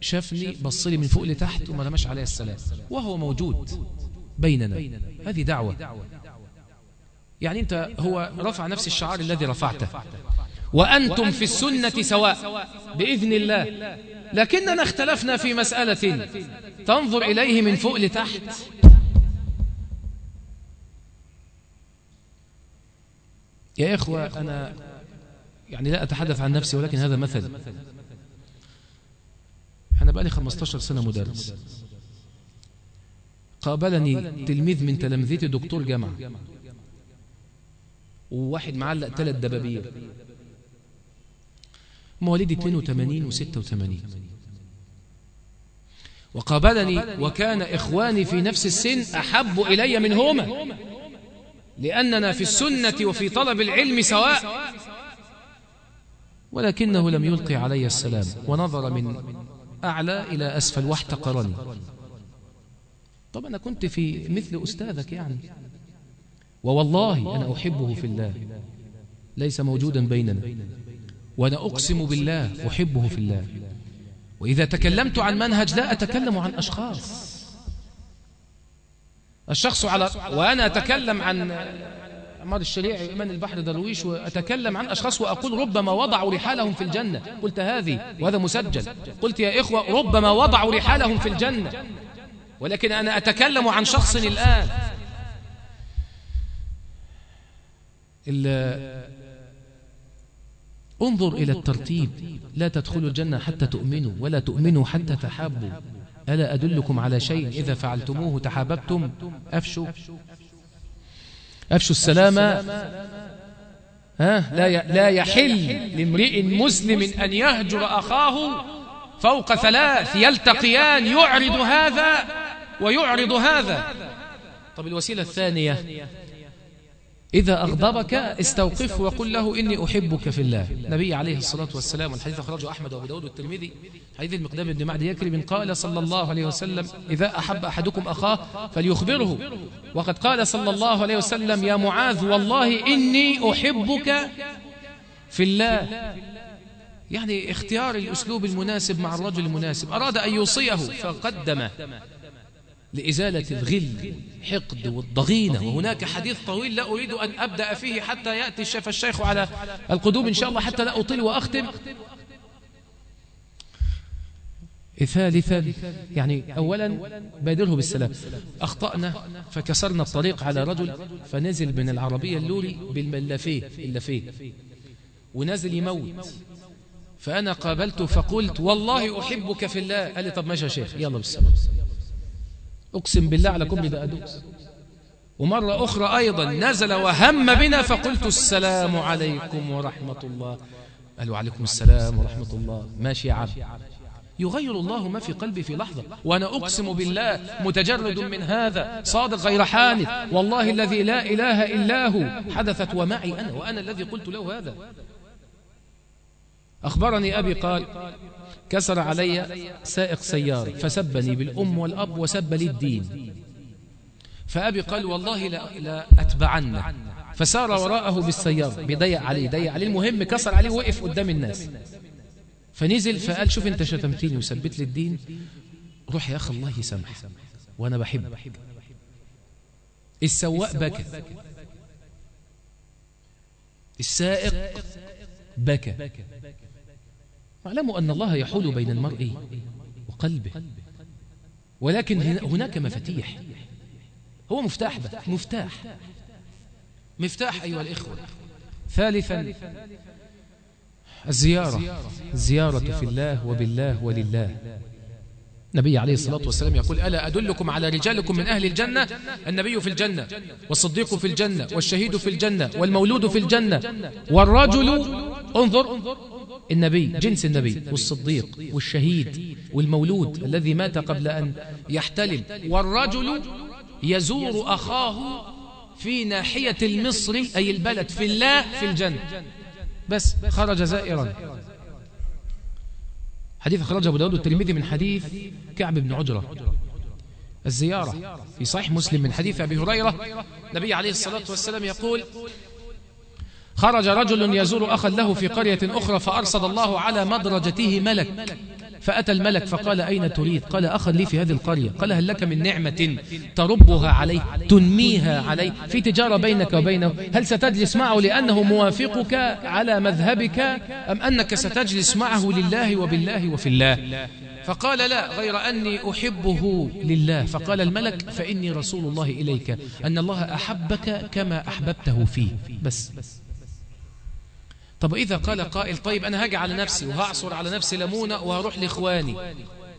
شافني بص لي من فوق لتحت وما رماش عليا السلام وهو موجود بيننا هذه دعوة يعني أنت هو رفع نفس الشعار الذي رفعته وأنتم في السنة سواء بإذن الله لكننا اختلفنا في مسألة تنظر إليه من فوق لتحت يا إخوة أنا يعني لا أتحدث عن نفسي ولكن هذا مثل أنا بقى لي 15 سنة مدرس قابلني تلميذ من تلامذتي دكتور جامعة وواحد معلق ثلاث دبابير مواليد 82 و 86 وقابلني وكان إخواني في نفس السن أحب إلي منهما لأننا في السنة وفي طلب العلم سواء ولكنه لم يلقي علي السلام ونظر من أعلى إلى أسفل واحتقرني طب أنا كنت في مثل أستاذك يعني ووالله أنا أحبه في الله ليس موجودا بيننا وأنا أقسم بالله أحبه في الله وإذا تكلمت عن منهج لا أتكلم عن أشخاص الشخص على وأنا أتكلم عن عمار الشريعي وإيمان البحر درويش وأتكلم عن أشخاص وأقول ربما وضعوا رحالهم في الجنة قلت هذه وهذا مسجل قلت يا إخوة ربما وضعوا رحالهم في الجنة ولكن أنا أتكلم عن شخص الآن انظر إلى الترتيب لا تدخلوا الجنة حتى تؤمنوا ولا تؤمنوا حتى تحابوا ألا أدلكم على شيء إذا فعلتموه تحاببتم أفشوا أفشوا السلامة ها لا لا يحل لامرئ مسلم أن يهجر أخاه فوق ثلاث يلتقيان يعرض هذا ويعرض هذا طب الوسيلة الثانية إذا أغضبك استوقفه وقل له إني أحبك في الله نبي عليه الصلاة والسلام والحديث أخرجه أحمد وأبو داود والترمذي حديث المقدام بن معد يكرم قال صلى الله عليه وسلم إذا أحب أحدكم أخاه فليخبره وقد قال صلى الله عليه وسلم يا معاذ والله إني أحبك في الله يعني اختيار الأسلوب المناسب مع الرجل المناسب أراد أن يوصيه فقدمه لإزالة الغل حقد والضغينة وهناك حديث طويل لا أريد أن أبدأ فيه حتى يأتي الشيخ الشيخ على القدوم إن شاء الله حتى لا أطيل وأختم ثالثا يعني أولا بادره بالسلام أخطأنا فكسرنا الطريق على رجل فنزل من العربية اللوري باللافية اللافيه ونزل يموت فأنا قابلته فقلت والله أحبك في الله قال لي طب ماشي يا شيخ يلا بالسلام أقسم بالله على كل ده أدوس ومرة أخرى أيضا نزل وهم بنا فقلت السلام عليكم ورحمة الله قالوا عليكم السلام ورحمة الله ماشي يا عم يغير الله ما في قلبي في لحظة وأنا أقسم بالله متجرد من هذا صادق غير حانث والله الذي لا إله إلا هو حدثت ومعي أنا وأنا الذي قلت له هذا أخبرني أبي قال كسر علي سائق سيارة فسبني بالأم والأب وسب لي الدين فأبي قال والله لا, لا فسار وراءه بالسيارة بيضيق عليه ضيق عليه المهم كسر عليه وقف قدام الناس
فنزل فقال شوف انت شتمتني
وثبت لي الدين روح يا أخي الله يسامحك وأنا بحب السواق بكى السائق بكى فاعلموا أن الله يحول بين المرء وقلبه ولكن هناك مفاتيح هو مفتاح ده مفتاح مفتاح أيها الإخوة ثالثا
الزيارة الزيارة في الله
وبالله ولله النبي عليه الصلاة والسلام يقول ألا أدلكم على رجالكم من أهل الجنة النبي في الجنة والصديق في الجنة والشهيد في الجنة والمولود في الجنة والرجل انظر النبي جنس النبي والصديق والشهيد والمولود الذي مات قبل أن يحتلم والرجل يزور أخاه في ناحية المصري أي البلد في الله في الجنة بس خرج زائرا حديث أخرجه أبو داود الترمذي من حديث كعب بن عجرة الزيارة في صحيح مسلم من حديث أبي هريرة النبي عليه الصلاة والسلام يقول خرج رجل يزور أخا له في قرية أخرى فأرصد الله على مدرجته ملك فأتى الملك فقال أين تريد قال أخا لي في هذه القرية قال هل لك من نعمة تربها عليه تنميها عليه في تجارة بينك وبينه هل ستجلس معه لأنه موافقك على مذهبك أم أنك ستجلس معه لله وبالله وفي الله فقال لا غير أني أحبه لله فقال الملك فإني رسول الله إليك أن الله أحبك كما أحببته فيه بس طب إذا قال قائل طيب أنا هاجي على نفسي وهعصر على نفسي لمونة وهروح لإخواني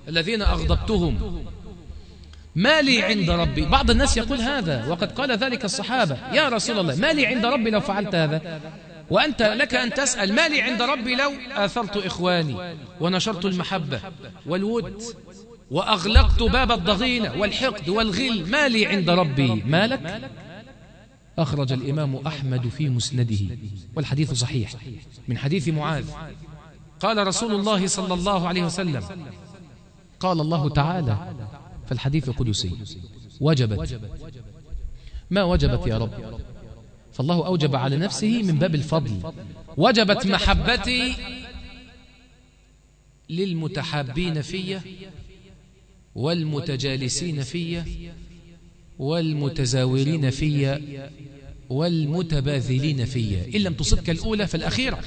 الذين أغضبتهم ما لي عند ربي بعض الناس يقول هذا وقد قال ذلك الصحابة يا رسول الله ما لي عند ربي لو فعلت هذا وأنت لك أن تسأل ما لي عند ربي لو آثرت إخواني ونشرت المحبة والود وأغلقت باب الضغينة والحقد والغل ما لي عند ربي مالك أخرج الإمام أحمد في مسنده والحديث صحيح من حديث معاذ قال رسول الله صلى الله عليه وسلم قال الله تعالى في الحديث القدسي وجبت ما وجبت يا رب فالله أوجب على نفسه من باب الفضل وجبت محبتي للمتحابين في والمتجالسين في والمتزاورين في والمتباذلين في إن لم تصبك الأولى فالأخيرة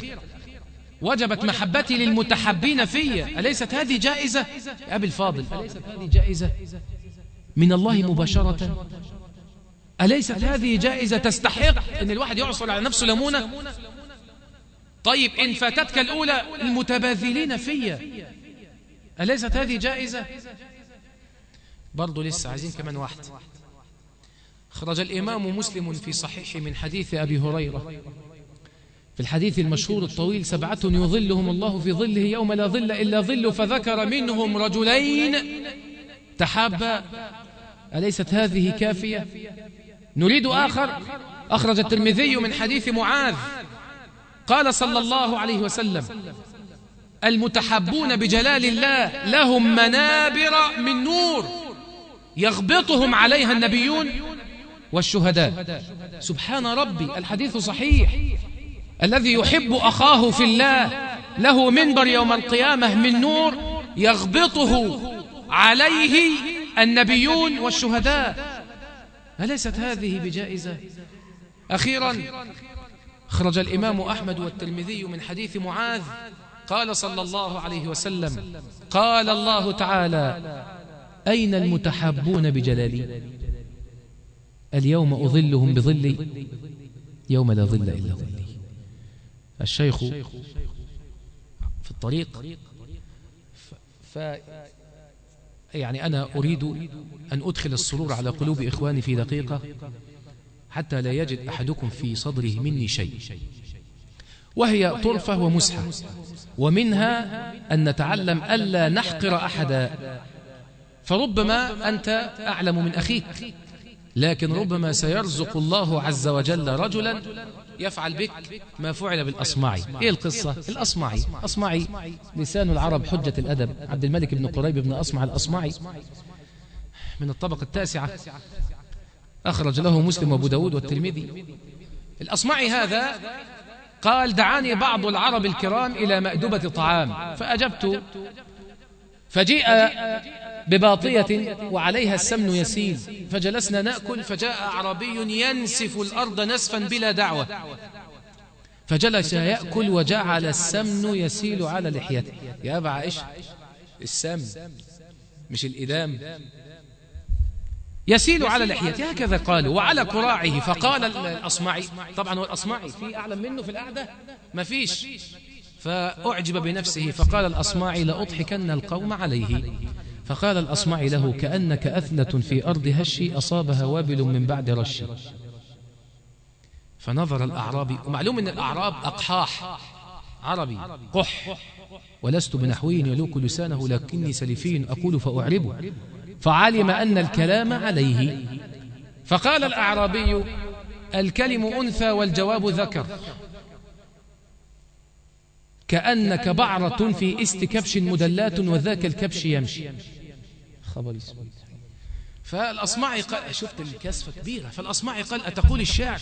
وجبت محبتي للمتحبين في أليست هذه جائزة يا أبي الفاضل أليست هذه جائزة من الله مباشرة أليست هذه جائزة تستحق أن الواحد يعصر على نفسه لمونة طيب إن فاتتك الأولى المتباذلين في أليست هذه جائزة برضو لسه عايزين كمان واحد خرج الإمام مسلم في صحيح من حديث أبي هريرة في الحديث المشهور الطويل سبعة يظلهم الله في ظله يوم لا ظل إلا ظل فذكر منهم رجلين تحابا أليست هذه كافية
نريد آخر
أخرج الترمذي من حديث معاذ قال صلى الله عليه وسلم المتحبون بجلال الله لهم منابر من نور يغبطهم عليها النبيون والشهداء سبحان ربي الحديث صحيح الذي يحب أخاه في الله له منبر يوم القيامة من نور يغبطه عليه النبيون والشهداء أليست هذه بجائزة أخيرا خرج الإمام أحمد والترمذي من حديث معاذ قال صلى الله عليه وسلم قال الله تعالى أين المتحابون بجلالي اليوم أظلهم بظلي يوم لا ظل إلا ظلي الشيخ في الطريق ف يعني, يعني أنا أريد أن أدخل السرور على قلوب إخواني في دقيقة حتى لا يجد أحدكم في صدره مني شيء وهي طرفة ومسحة ومنها أن نتعلم ألا نحقر أحدا فربما أنت أعلم من أخيك لكن ربما سيرزق الله عز وجل رجلا يفعل بك ما فعل بالأصمعي إيه القصة؟ الأصمعي أصمعي لسان العرب حجة الأدب عبد الملك بن قريب بن أصمع الأصمعي من الطبقة التاسعة أخرج له مسلم وابو داود والترمذي الأصمعي هذا قال دعاني بعض العرب الكرام إلى مأدبة طعام فأجبت فجيء بباطية وعليها السمن يسيل فجلسنا نأكل فجاء أعرابي ينسف الأرض نسفا بلا دعوة فجلس يأكل وجعل السمن يسيل على لحيته يا أبا عائشة السمن مش الإدام يسيل على لحيته هكذا قالوا وعلى كراعه فقال الأصمعي طبعا هو الأصمعي في أعلم منه في القعدة ما فيش فأعجب بنفسه فقال الأصمعي لأضحكن القوم عليه فقال الأصمعي له كأنك أثلة في أرض هشي أصابها وابل من بعد رشي فنظر الأعرابي ومعلوم أن الأعراب أقحاح عربي قح ولست بنحوي يلوك لسانه لكني سلفي أقول فأعربه فعلم أن الكلام عليه فقال الأعرابي الكلم أنثى والجواب ذكر كأنك بعرة في است كبش مدلات وذاك الكبش يمشي خبر اسود فالأصمعي قال شفت الكسفة كبيرة فالأصمعي قال أتقول الشعر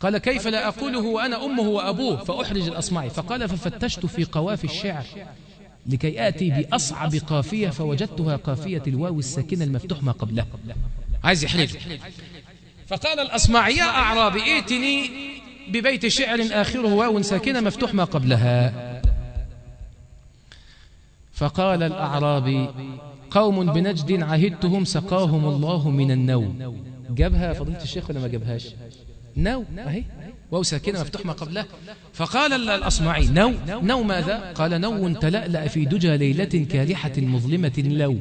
قال كيف لا أقوله وأنا أمه وأبوه فأحرج الأصمعي فقال ففتشت في قوافي الشعر لكي آتي بأصعب قافية فوجدتها قافية الواو الساكنة المفتوح ما قبلها عايز يحرج فقال الأصمعي يا أعرابي ائتني ببيت شعر آخره واو ساكنة مفتوح ما قبلها فقال الأعرابي قوم بنجد عهدتهم سقاهم الله من النوم جابها فضيلة الشيخ ولا ما جابهاش نو أهي واو ساكنة مفتوح ما قبلها فقال الأصمعي نو نو ماذا قال نو تلألأ في دجى ليلة كالحة مظلمة لو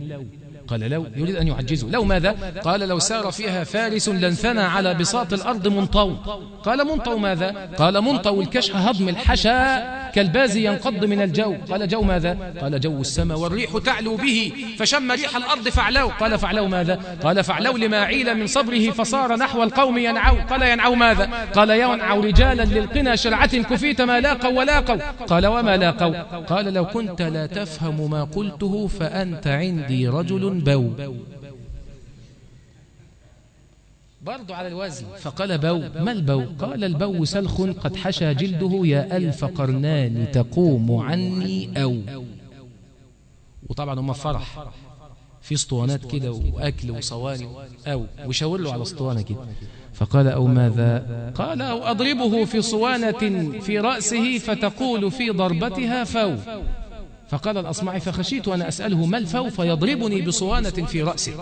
قال لو يريد أن يعجزه لو ماذا قال لو سار فيها فارس لانثنى على بساط الأرض منطو قال منطو ماذا قال منطو الكشح هضم الحشاء كالبازي ينقض من الجو قال جو ماذا قال جو السماء والريح تعلو به فشم ريح الأرض فعلو قال فعلو ماذا قال فعلو لما عيل من صبره فصار نحو القوم ينعو قال ينعو ماذا قال ينعو رجالا للقنا شرعة كفيت ما لاقوا ولاقوا قال وما لاقوا قال لو كنت لا تفهم ما قلته فأنت عندي رجل بو برضه على الوزن فقال بو ما البو قال البو سلخ قد حشى جلده يا ألف قرنان تقوم عني أو وطبعا هم فرح في اسطوانات كده وأكل وصواني أو وشاور له على اسطوانة كده فقال أو ماذا قال أو أضربه في صوانة في رأسه فتقول في ضربتها فو فقال الأصمعي فخشيت أن أسأله ما الفو فيضربني بصوانة في رأسي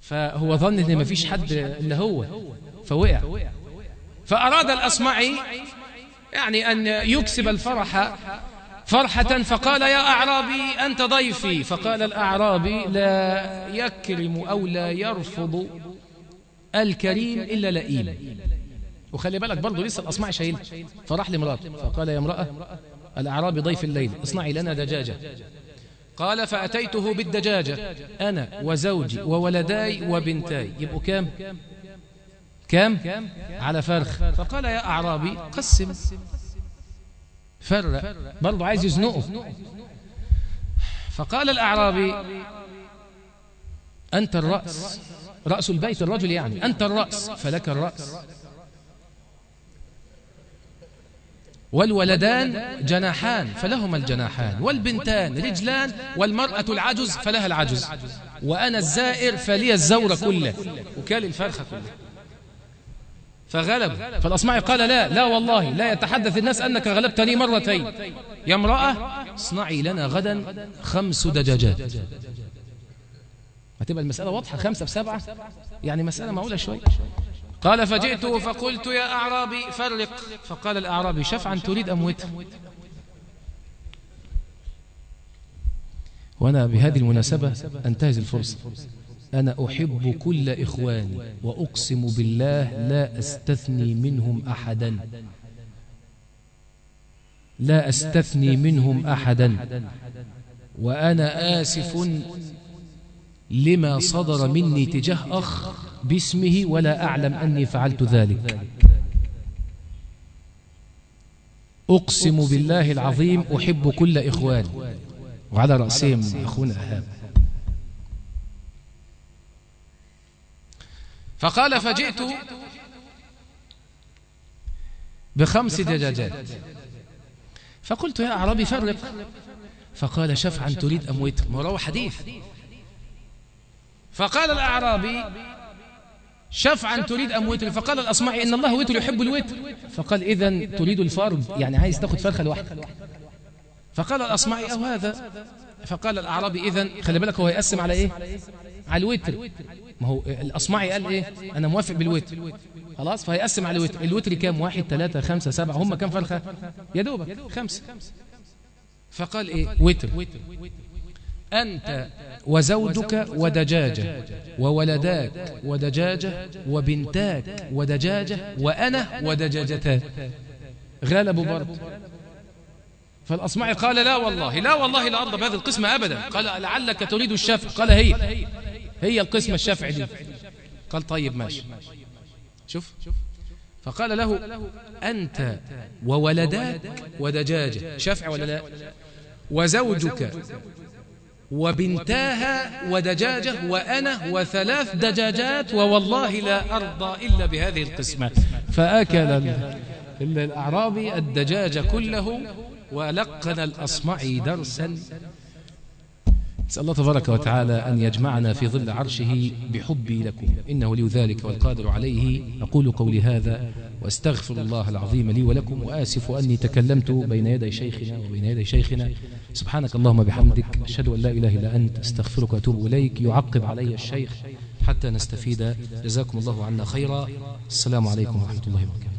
فهو ظن أن ما فيش حد إلا هو فوقع فأراد الأصمعي يعني أن يكسب الفرح فرحة فقال يا أعرابي أنت ضيفي فقال الأعرابي لا يكرم أو لا يرفض الكريم إلا لئيم وخلي بالك برضه لسه الأصمعي شايل فراح لمرأة فقال يا امرأة الأعرابي ضيف الليل اصنعي لنا دجاجة قال فأتيته بالدجاجة أنا وزوجي وولداي وبنتاي يبقوا كام كام على فرخ فقال يا أعرابي قسم فرق برضه عايز يزنقه فقال الأعرابي أنت الرأس رأس البيت الرجل يعني أنت الرأس فلك الرأس والولدان جناحان فلهما الجناحان والبنتان رجلان والمرأة العجز فلها العجز وأنا الزائر فلي الزور كله وكال الفرخة كله فغلب فالأصمعي قال لا لا والله لا يتحدث الناس أنك غلبتني مرتين يا امرأة اصنعي لنا غدا خمس دجاجات هتبقى المسألة واضحة خمسة بسبعة يعني مسألة معقولة شوية قال فجئته فقلت يا أعرابي فرق فقال الأعرابي شفعا تريد أموته وأنا بهذه المناسبة أنتهز الفرصة أنا أحب كل إخواني وأقسم بالله لا أستثني منهم أحدا لا أستثني منهم أحدا وأنا آسف لما صدر مني تجاه أخ باسمه ولا أعلم أني فعلت ذلك أقسم بالله العظيم أحب كل إخوان وعلى رأسهم أخونا أهاب فقال فجئت بخمس دجاجات فقلت يا أعرابي فرق فقال شفعا تريد أموتهم مروا حديث فقال الأعرابي شفعا تريد أم وتر فقال الأصمعي إن الله وتر يحب الوتر فقال إذا تريد الفرد يعني عايز تاخد فرخة لوحدك فقال الأصمعي أو هذا فقال الأعرابي إذا خلي بالك هو يقسم على إيه على الوتر ما هو الأصمعي قال إيه أنا موافق بالوتر خلاص فهيقسم على الوتر الوتر كام واحد ثلاثة خمسة سبعة هم كام فرخة يا دوبك خمسة فقال إيه وتر أنت وزوجك ودجاجة وولداك ودجاجة وبنتاك ودجاجة وأنا ودجاجتاك غالب برد فالأصمعي قال لا والله لا والله لا أرضى بهذه القسمة أبدا قال لعلك تريد الشفع قال هي هي القسمة الشفع دي قال طيب ماشي شوف فقال له أنت وولداك ودجاجة شفع ولا لا وزوجك وبنتاها ودجاجة وأنا وثلاث دجاجات ووالله لا أرضى إلا بهذه القسمة فأكل الأعرابي الدجاج كله ولقن الأصمعي درسا نسأل الله تبارك وتعالى أن يجمعنا في ظل عرشه بحبي لكم إنه لي ذلك والقادر عليه أقول قولي هذا وأستغفر الله العظيم لي ولكم وآسف أني تكلمت بين يدي شيخنا وبين يدي شيخنا سبحانك اللهم بحمدك أشهد أن لا إله إلا أنت أستغفرك وأتوب إليك يعقب علي الشيخ حتى نستفيد جزاكم الله عنا خيرا السلام عليكم ورحمة الله وبركاته